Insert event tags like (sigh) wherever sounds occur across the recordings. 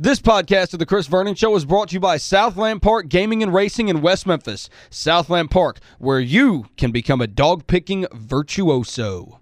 This podcast of the Chris Vernon Show is brought to you by Southland Park Gaming and Racing in West Memphis. Southland Park, where you can become a dog-picking virtuoso.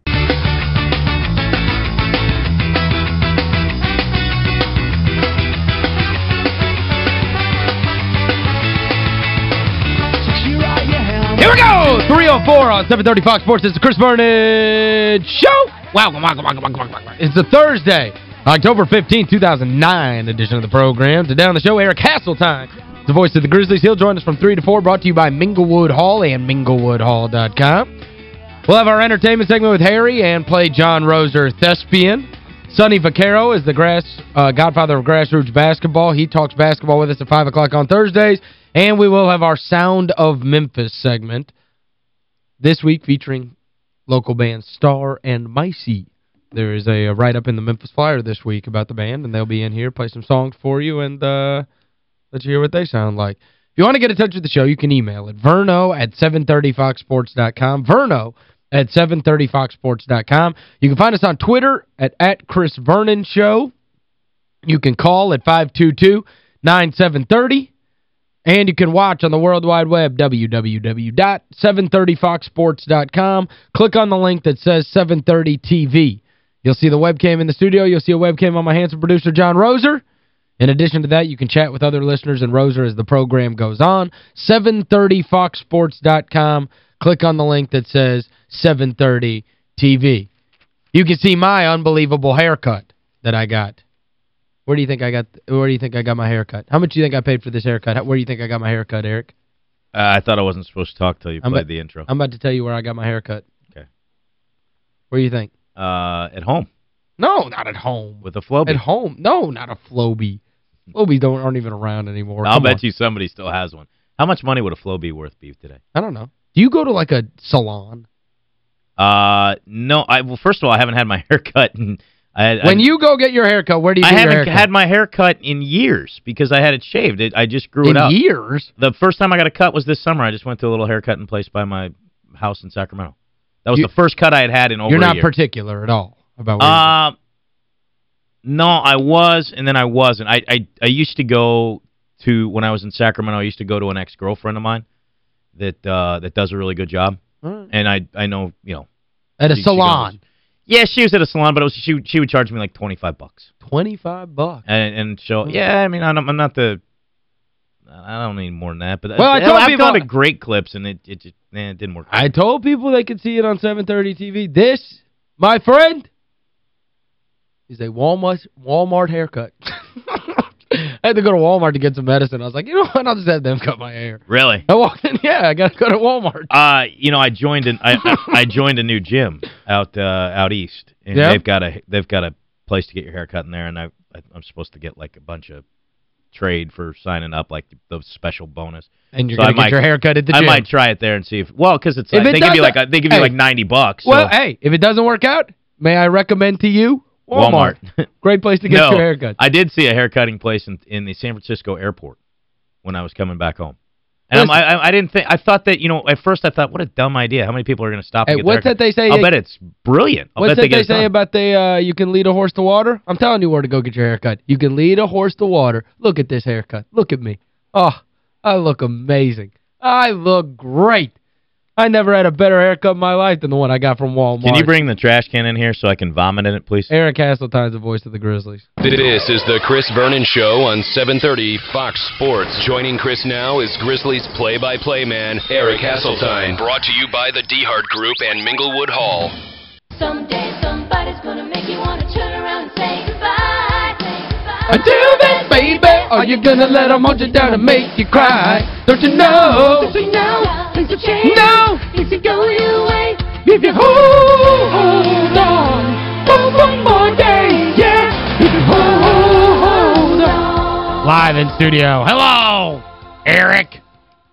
Here we go! 304 on 730 Fox Sports. It's the Chris Vernon Show. Welcome, welcome, welcome, welcome, welcome. It's a Thursday, October 15, 2009 edition of the program. Today on the show, Eric Hasseltine, the voice of the Grizzlies. He'll join us from 3 to 4, brought to you by Minglewood Hall and minglewoodhall.com. We'll have our entertainment segment with Harry and play John Roser Thespian. Sonny Vaccaro is the grass uh, godfather of grassroots basketball. He talks basketball with us at 5 o'clock on Thursdays. And we will have our Sound of Memphis segment this week featuring local bands Star and Micey. There is a, a write-up in the Memphis Flyer this week about the band, and they'll be in here, play some songs for you, and uh, let you hear what they sound like. If you want to get in touch with the show, you can email it, verno at 730foxsports.com, verno at 730foxsports.com. You can find us on Twitter at, at Chris Vernon Show. You can call at 522-9730. And you can watch on the World Wide Web, www.730foxsports.com. Click on the link that says 730 TV. You'll see the webcam in the studio. You'll see a webcam on my handsome producer, John Roser. In addition to that, you can chat with other listeners and Roser as the program goes on. 730foxsports.com. Click on the link that says 730 TV. You can see my unbelievable haircut that I got. Where do you think I got where do you think I got my haircut? How much do you think I paid for this haircut? Where do you think I got my haircut, Eric? Uh, I thought I wasn't supposed to talk till you I'm played about, the intro. I'm about to tell you where I got my haircut. Okay. Where do you think? Uh, at home. No, not at home. With a Flowbee. At home. No, not a Flowbee. Flowbees don't aren't even around anymore. I'll Come bet on. you somebody still has one. How much money would a Flowbee worth be today? I don't know. Do you go to like a salon? Uh, no. I Well, first of all, I haven't had my (laughs) hair cut in... I, When I, you go get your haircut, where do you I haven't had my hair cut in years because I had it shaved. It, I just grew In it out. years? The first time I got a cut was this summer. I just went to a little haircutting place by my house in Sacramento. That was You- the first cut I had had in over You're not particular at all about where Uh, no, I was, and then I wasn't. I, I I used to go to, when I was in Sacramento, I used to go to an ex-girlfriend of mine that uh, that does a really good job. right. And I I know, you know. At a she- she salon. yeah, she was at a salon, but it was she she would charge me like 25 bucks. 25 bucks. And and so yeah, I mean, I'm, I'm not the I don't need more than that, but Well, I told I've people- gone to great clips and it it just eh, it didn't work. I told people they could see it on 730 TV. This, my friend, is a Walmart Walmart haircut. (laughs) I had to go to Walmart to get some medicine. I was like, you know what? I'll just have them cut my hair. Really? I walked in, yeah, I got to go to Walmart. Uh, you know, I joined an I I I joined a new gym out uh out east, and Yeah? they've got a they've got a place to get your hair cut in there, and I I'm supposed to get like a bunch of trade for signing up, like the special bonus. And you're So going to get might- your hair cut at the I gym. might try it there and see if well, because it's like it they give you like a, they give you like 90 bucks. So well, hey, if it doesn't work out, may I recommend to you Walmart. Walmart. (laughs) Great place to get no, your haircut. I did see a haircutting place in in the San Francisco airport when I was coming back home. And I'm, I I didn't think I thought that, you know, at first I thought what a dumb idea. How many people are going to stop Hey, get what's that they say? I'll bet it's brilliant. I'll What's bet that they they say about the uh, you can lead a horse to water? I'm telling you where to go get your haircut. You can lead a horse to water. Look at this haircut. Look at me. Oh, I look amazing. I look great. I never had a better haircut in my life than the one I got from Walmart. Can you bring the trash can in here so I can vomit in it, please? Eric Hasseltine's the voice of the Grizzlies. This is the Chris Vernon Show on 730 Fox Sports. Joining Chris now is Grizzlies play-by-play man Eric Hasseltine. Brought to you by the DeHart Group and Minglewood Hall. Someday somebody's gonna make you wanna turn around and say goodbye. Say goodbye. Until then, baby, are you gonna let them hold you down and make you cry? Don't you know? Don't you know things will change? No. Things will go your way. If you hold, hold on for one more day, yeah. If you hold, hold on. Live in studio. Hello, Eric.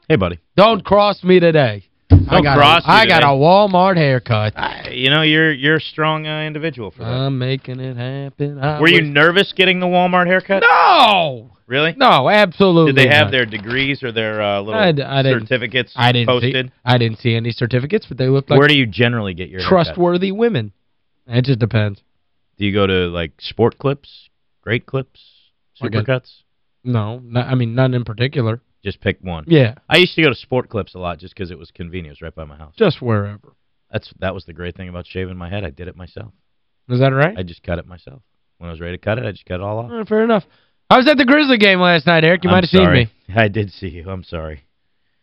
Hey, buddy. Don't cross me today. I got a, got a Walmart haircut. I, you know, you're you're a strong uh, individual for that. I'm making it happen. I Were you nervous getting the Walmart haircut? No. Really? No, absolutely Did they have not. their degrees or their uh, little I I certificates I didn't posted? See, I didn't see any certificates, but they looked like Where do you generally get your haircut? trustworthy women. It just depends. Do you go to, like, Sport Clips? Great Clips? Supercuts? No, not, I mean, none in particular. Just pick one. Yeah, I used to go to Sport Clips a lot just because it was convenient. It was right by my house. just wherever. That's That was the great thing about shaving my head. I did it myself. Is that right? I just cut it myself. When I was ready to cut it, I just cut it all off. Fair enough. I was at the Grizzly game last night, Eric. You I'm might have seen me. (laughs) I did see you. I'm sorry.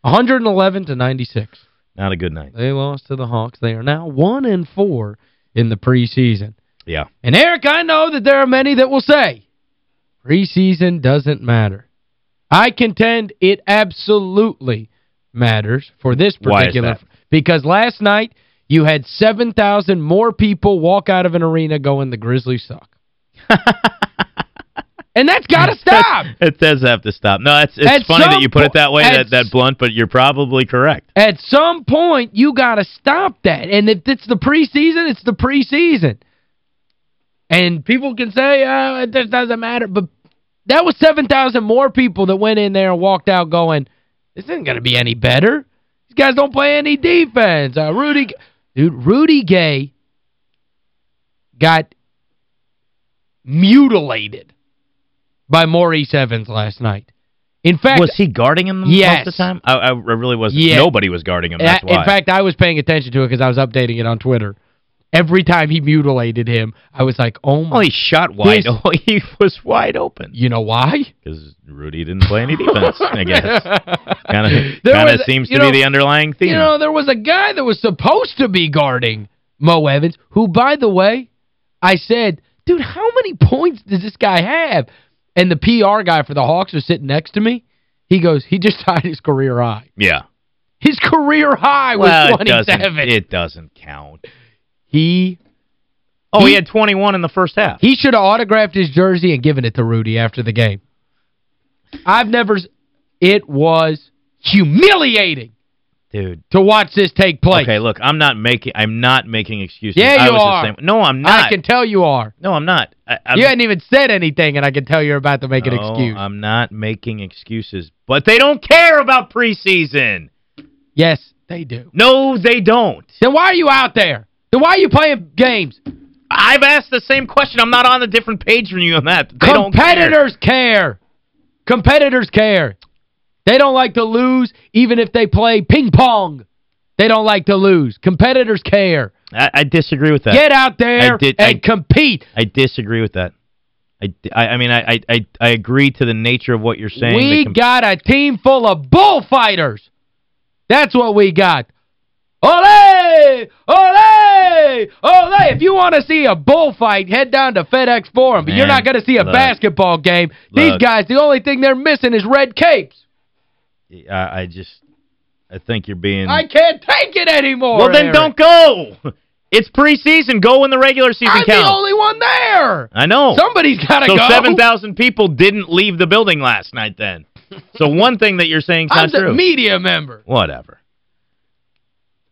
111 to 96. Not a good night. They lost to the Hawks. They are now 1 and 4 in the preseason. Yeah. And Eric, I know that there are many that will say preseason doesn't matter. I contend it absolutely matters for this particular because last night you had 7,000 more people walk out of an arena going the Grizzlies suck. (laughs) and that's got to stop. it does have to stop. No, it's it's At funny that you put it that way, that, that blunt, but you're probably correct. At some point, you got to stop that. And if it's the preseason, it's the preseason. And people can say, oh, it just doesn't matter. But that was 7,000 more people that went in there and walked out going, this isn't going to be any better. These guys don't play any defense. Uh, Rudy, dude, Rudy Gay got mutilated by Maurice Evans last night. In fact, Was he guarding him Yes. most of the time? I, I really wasn't. Yeah. Nobody was guarding him. That's Uh, why. In fact, I was paying attention to it because I was updating it on Twitter. Every time he mutilated him, I was like, oh my... well, he shot wide. Oh, (laughs) he was wide open you know why? because Rudy didn't play any defense. I (laughs) guess kind of There kind of was- seems to know- be the underlying theme. You know, there was a guy that was supposed to be guarding Mo Evans, who, by the way, I said, dude, how many points does this guy have? And the PR guy for the Hawks was sitting next to me. He goes, he just (laughs) tied his career high. yeah. His career high was Well, it 27. doesn't, it doesn't count. He Oh, he, He- had 21 in the first half. He should have autographed his jersey and given it to Rudy after the game. I've never... It was humiliating Dude. to watch this take place. Okay, look, I'm not making I'm not making excuses. Yeah, I you are. same- No, I'm not. I can tell you are. no, I'm not. I, I'm, you hadn't even said anything, and I can tell you're about to make an excuse. I'm not making excuses. But they don't care about preseason. yes, they do. No, they don't. Then why are you out there? Then why are you playing games? I've asked the same question. I'm not on a different page from you on that. They don't care. Competitors care. Competitors care. They don't like to lose even if they play ping pong. They don't like to lose. Competitors care. I, I disagree with that. Get out there did- and I- compete. I disagree with that. I, I, I mean, I, I, I agree to the nature of what you're saying. We got a team full of bullfighters. That's what we got. Ole! Ole! Ole! If you want to see a bullfight, head down to FedEx Forum. But you're not going to see a look. basketball game. These guys, the only thing they're missing is red capes. I, I just, I think you're being... I can't take it anymore, well, then Eric. don't go. It's preseason. Go when the regular season I'm counts. the only one there. I know. Somebody's got to so go. 7,000 people didn't leave the building last night then. so (laughs) one thing that you're saying is I'm not a true. media member. Whatever.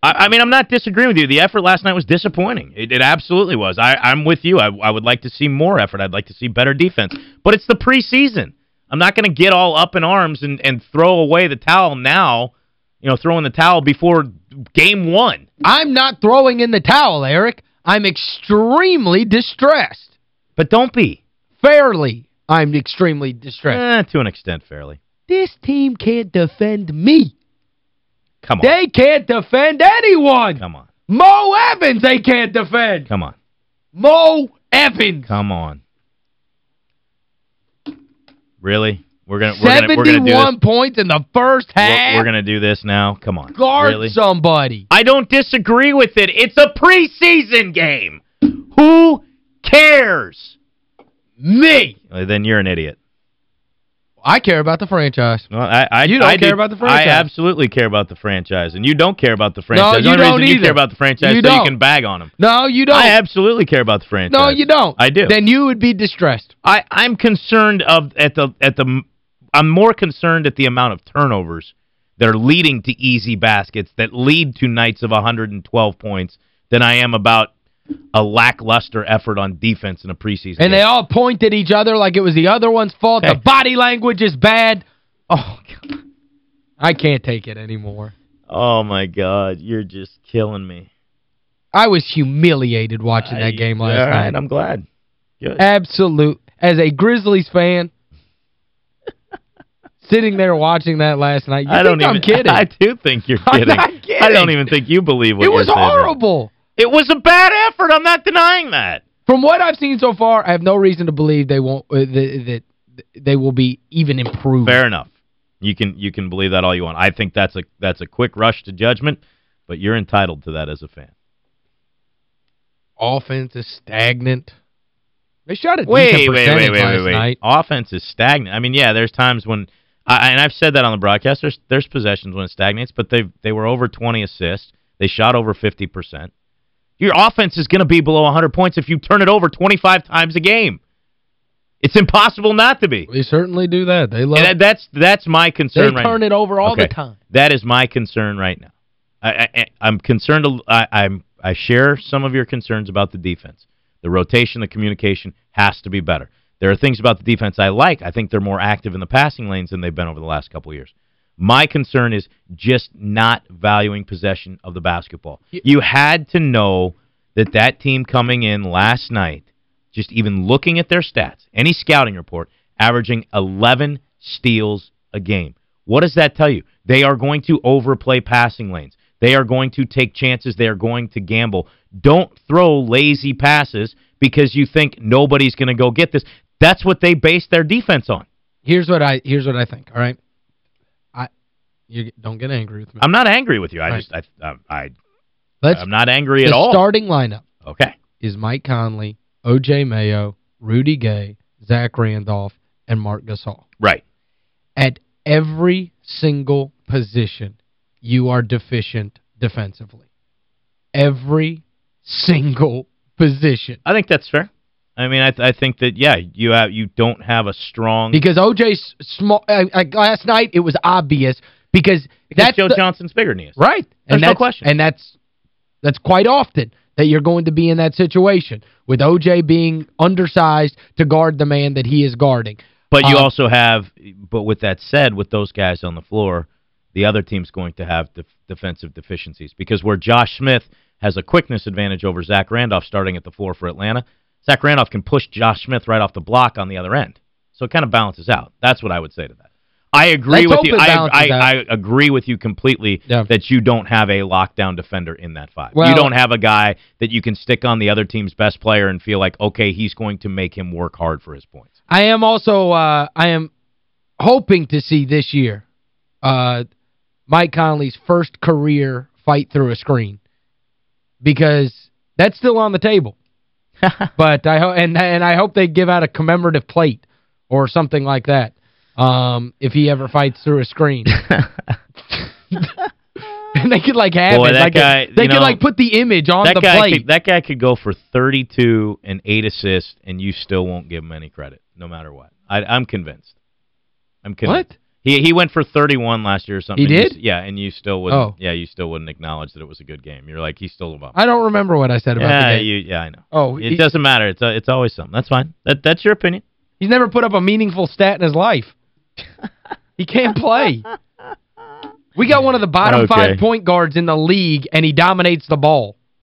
I, I mean, I'm not disagreeing with you. The effort last night was disappointing. It, it absolutely was. I, I'm with you. I, I would like to see more effort. I'd like to see better defense. But it's the preseason. I'm not going to get all up in arms and, and throw away the towel now, you know, throw in the towel before game one. I'm not throwing in the towel, Eric. I'm extremely distressed. But don't be. Fairly, I'm extremely distressed. Eh, to an extent, fairly. This team can't defend me. Come on. They can't defend anyone. Come on. Mo Evans they can't defend. Come on. Mo Evans. Come on. Really? We're going to we're going to we're going to do 71 this. points in the first half. We're, we're going to do this now. Come on. Guard really? somebody. I don't disagree with it. It's a preseason game. Who cares? Me. Then you're an idiot. I care about the franchise. Well, I, I, You don't I care do- about the franchise. I absolutely care about the franchise. And you don't care about the franchise. No, the you only don't reason you care about the franchise You is so you don't. can bag on them. No, you don't. I absolutely care about the franchise. no, you don't. I do. Then you would be distressed. I, I'm concerned of at the at the I'm more concerned at the amount of turnovers that are leading to easy baskets that lead to nights of 112 points than I am about a lackluster effort on defense in a preseason And they all point at each other like it was the other one's fault. Hey. The body language is bad. Oh, God. I can't take it anymore. Oh my god, you're just killing me. I was humiliated watching I- that game last all right, night. I'm glad. Good. Absolute. As a Grizzlies fan, (laughs) sitting there watching that last night. You I don't think I'm even (laughs) kidding. I do think you're I'm kidding. I don't even think you believe what it you're was saying. horrible. It was a bad effort. I'm not denying that. From what I've seen so far, I have no reason to believe they won't uh, that, that they will be even improved. Fair enough. You can you can believe that all you want. I think that's a that's a quick rush to judgment, but you're entitled to that as a fan. Offense is stagnant. They shot a Wait, wait, wait, wait, last wait, wait. night. Offense is stagnant. I mean, yeah, there's times when I and I've said that on the broadcast. There's there's possessions when it stagnates, but they they were over 20 assists. They shot over 50%. Your offense is going to be below 100 points if you turn it over 25 times a game. It's impossible not to be. They certainly do that. They love And that, that's that's my They concern right turn now. it over all the time. That is my concern right now. I, I I'm concerned a- I I'm I share some of your concerns about the defense. The rotation, the communication has to be better. There are things about the defense I like. I think they're more active in the passing lanes than they've been over the last couple of years. My concern is just not valuing possession of the basketball. You had to know that that team coming in last night, just even looking at their stats, any scouting report, averaging 11 steals a game. What does that tell you? They are going to overplay passing lanes. They are going to take chances. They are going to gamble. Don't throw lazy passes because you think nobody's going to go get this. That's what they base their defense on. Here's what I here's what I think, all right? I you don't get angry with me. I'm not angry with you. I Right. just I, I, I Let's I'm not angry at all. The starting lineup okay. is Mike Conley, O.J. Mayo, Rudy Gay, Zach Randolph, and Marc Gasol. Right. At every single position, you are deficient defensively. Every single position. I think that's fair. I mean, I th I think that yeah, you have you don't have a strong Because O.J.'s small uh, uh, last night it was obvious because, because that's Joe the- Johnson's bigger than he is. Right. There's and no that's, question. And that's that's quite often that you're going to be in that situation with O.J. being undersized to guard the man that he is guarding. But you Um, also have but with that said, with those guys on the floor, the other team's going to have def defensive deficiencies because where Josh Smith has a quickness advantage over Zach Randolph starting at the floor for Atlanta, Zach Randolph can push Josh Smith right off the block on the other end. So it kind of balances out. That's what I would say to that. I agree Let's with you. I, I. I agree with you completely Yeah. that you don't have a lockdown defender in that five. Well- you don't have a guy that you can stick on the other team's best player and feel like, okay, he's going to make him work hard for his points. I am also uh, I am hoping to see this year uh, Mike Conley's first career fight through a screen because that's still on the table. (laughs) but I and and I hope they give out a commemorative plate or something like that. Um if he ever fights through a screen. (laughs) (laughs) and they could like have Boy, it that like a- guy, they could know, like put the image on that the guy plate. Could, that guy could go for 32 and 8 assists, and you still won't give him any credit, no matter what. I, I'm convinced. I'm convinced. What? He he went for 31 last year or something. He and you did? yeah, and you still wouldn't Oh. yeah, you still wouldn't acknowledge that it was a good game. You're like he's still above. I don't remember what I said about yeah, the game. you yeah, I know. oh, It he- doesn't matter. It's uh, it's always something. That's fine. That that's your opinion. He's never put up a meaningful stat in his life. He can't play. We got one of the bottom Okay. five point guards in the league, and he dominates the ball.